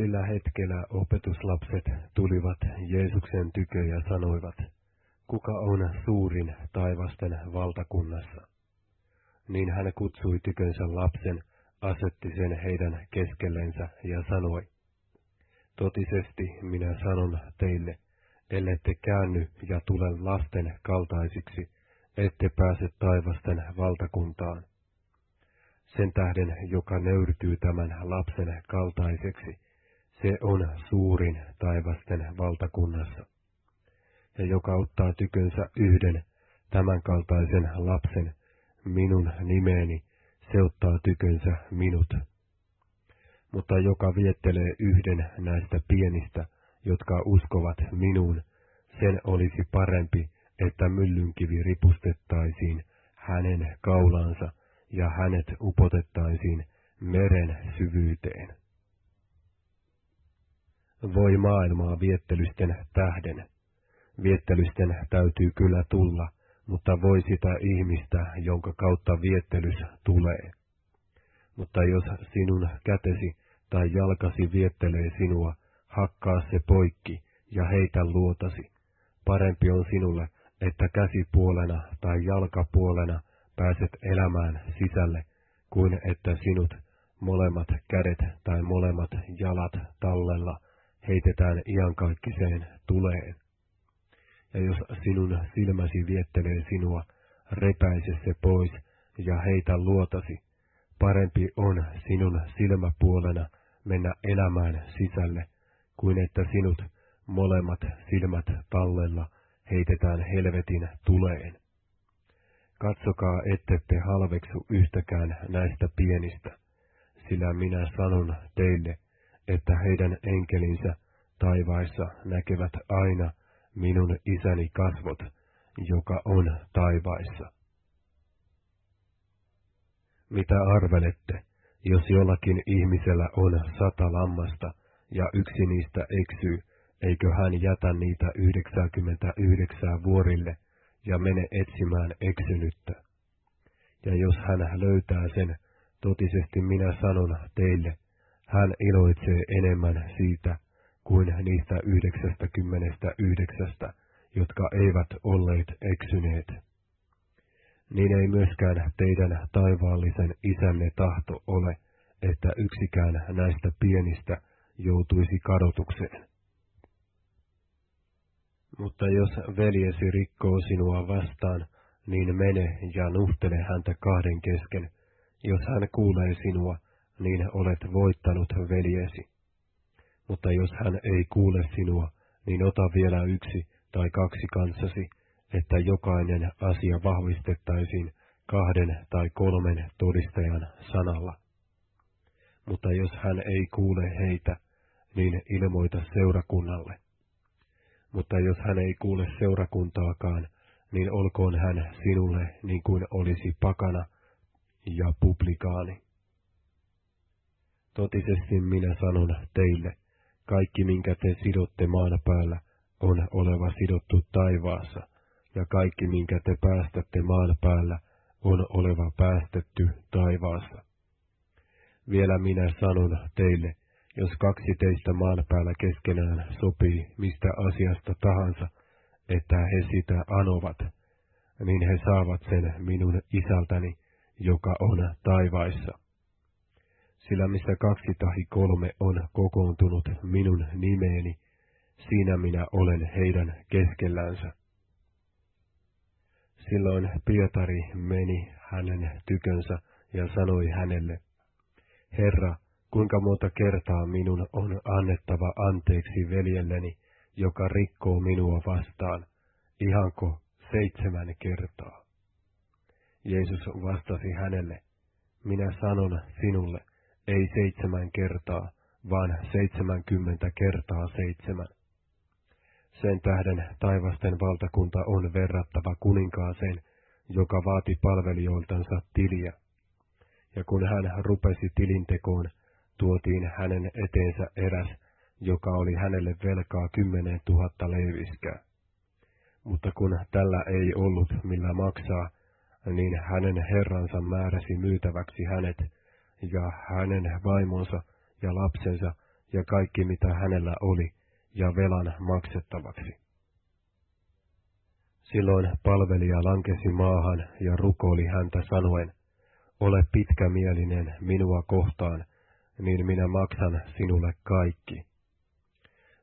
Sillä hetkellä opetuslapset tulivat Jeesuksen tykö ja sanoivat, kuka on suurin taivasten valtakunnassa? Niin hän kutsui tykönsä lapsen, asetti sen heidän keskellensä ja sanoi, Totisesti minä sanon teille, ellette käänny ja tule lasten kaltaisiksi, ette pääse taivasten valtakuntaan. Sen tähden, joka nöyrtyy tämän lapsen kaltaiseksi, se on suurin taivasten valtakunnassa. Ja joka ottaa tykönsä yhden tämänkaltaisen lapsen, minun nimeeni, se ottaa tykönsä minut. Mutta joka viettelee yhden näistä pienistä, jotka uskovat minuun, sen olisi parempi, että myllynkivi ripustettaisiin hänen kaulansa ja hänet upotettaisiin meren syvyyteen. Voi maailmaa viettelysten tähden. Viettelysten täytyy kyllä tulla, mutta voi sitä ihmistä, jonka kautta viettelys tulee. Mutta jos sinun kätesi tai jalkasi viettelee sinua, hakkaa se poikki ja heitä luotasi. Parempi on sinulle, että käsipuolena tai jalkapuolena pääset elämään sisälle, kuin että sinut molemmat kädet tai molemmat jalat tallella heitetään iankaikkiseen tuleen. Ja jos sinun silmäsi viettelee sinua, repäise se pois ja heitä luotasi. Parempi on sinun silmäpuolena mennä elämään sisälle, kuin että sinut molemmat silmät tallella heitetään helvetin tuleen. Katsokaa, ettette halveksu yhtäkään näistä pienistä, sillä minä sanon teille, että heidän enkelinsä taivaissa näkevät aina minun isäni kasvot, joka on taivaissa. Mitä arvelette, jos jollakin ihmisellä on sata lammasta ja yksi niistä eksyy, eikö hän jätä niitä 99 vuorille ja mene etsimään eksynyttä? Ja jos hän löytää sen, totisesti minä sanon teille, hän iloitsee enemmän siitä kuin niistä yhdeksästäkymmenestä yhdeksästä, jotka eivät olleet eksyneet. Niin ei myöskään teidän taivaallisen isänne tahto ole, että yksikään näistä pienistä joutuisi kadotukseen. Mutta jos veljesi rikkoo sinua vastaan, niin mene ja nuhtele häntä kahden kesken. Jos hän kuulee sinua, niin olet voittanut veljesi. Mutta jos hän ei kuule sinua, niin ota vielä yksi tai kaksi kanssasi, että jokainen asia vahvistettaisiin kahden tai kolmen todistajan sanalla. Mutta jos hän ei kuule heitä, niin ilmoita seurakunnalle mutta jos hän ei kuule seurakuntaakaan, niin olkoon hän sinulle niin kuin olisi pakana ja publikaani. Totisesti minä sanon teille, kaikki minkä te sidotte maan päällä, on oleva sidottu taivaassa, ja kaikki minkä te päästätte maan päällä, on oleva päästetty taivaassa. Vielä minä sanon teille, jos kaksi teistä maan päällä keskenään sopii mistä asiasta tahansa, että he sitä anovat, niin he saavat sen minun isältäni, joka on taivaissa. Sillä missä kaksi tahi kolme on kokoontunut minun nimeeni, siinä minä olen heidän keskellänsä. Silloin Pietari meni hänen tykönsä ja sanoi hänelle, Herra, kuinka monta kertaa minun on annettava anteeksi veljelleni, joka rikkoo minua vastaan, ihanko seitsemän kertaa? Jeesus vastasi hänelle, minä sanon sinulle, ei seitsemän kertaa, vaan seitsemänkymmentä kertaa seitsemän. Sen tähden taivasten valtakunta on verrattava kuninkaaseen, joka vaati palvelijoiltansa tiliä. Ja kun hän rupesi tilintekoon, tuotiin hänen eteensä eräs, joka oli hänelle velkaa kymmenen tuhatta leiviskää. Mutta kun tällä ei ollut millä maksaa, niin hänen herransa määräsi myytäväksi hänet ja hänen vaimonsa ja lapsensa ja kaikki mitä hänellä oli, ja velan maksettavaksi. Silloin palvelija lankesi maahan ja rukoili häntä sanoen, ole pitkämielinen minua kohtaan, niin minä maksan sinulle kaikki.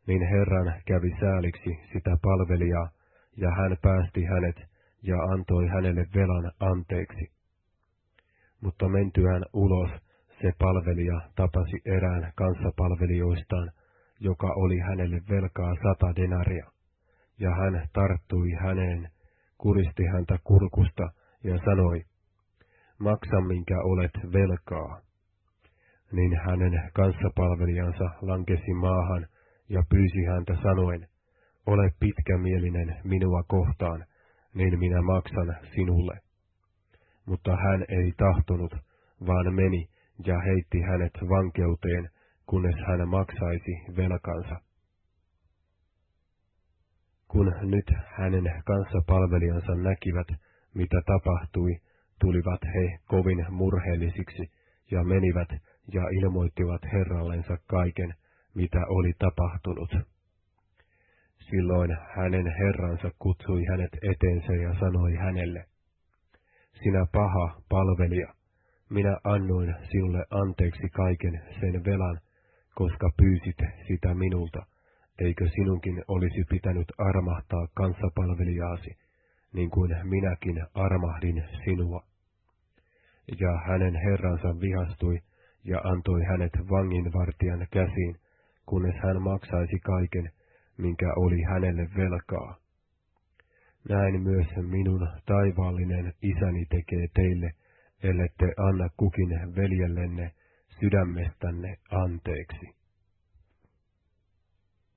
Niin Herran kävi sääliksi sitä palvelijaa, ja hän päästi hänet ja antoi hänelle velan anteeksi. Mutta mentyään ulos, se palvelija tapasi erään kanssapalvelijoistaan, joka oli hänelle velkaa sata denaria, ja hän tarttui häneen, kuristi häntä kurkusta ja sanoi, maksa minkä olet velkaa. Niin hänen kanssapalvelijansa lankesi maahan ja pyysi häntä sanoen, ole pitkämielinen minua kohtaan, niin minä maksan sinulle. Mutta hän ei tahtonut, vaan meni ja heitti hänet vankeuteen, kunnes hän maksaisi velkansa. Kun nyt hänen kanssapalvelijansa näkivät, mitä tapahtui, tulivat he kovin murheellisiksi ja menivät ja ilmoittivat herrallensa kaiken, mitä oli tapahtunut. Silloin hänen herransa kutsui hänet eteensä ja sanoi hänelle, Sinä paha palvelija, minä annoin sinulle anteeksi kaiken sen velan, koska pyysit sitä minulta, eikö sinunkin olisi pitänyt armahtaa kanssapalvelijaasi, niin kuin minäkin armahdin sinua. Ja hänen herransa vihastui ja antoi hänet vanginvartijan käsiin, kunnes hän maksaisi kaiken, minkä oli hänelle velkaa. Näin myös minun taivaallinen isäni tekee teille, ellette anna kukin veljellenne sydämestänne anteeksi.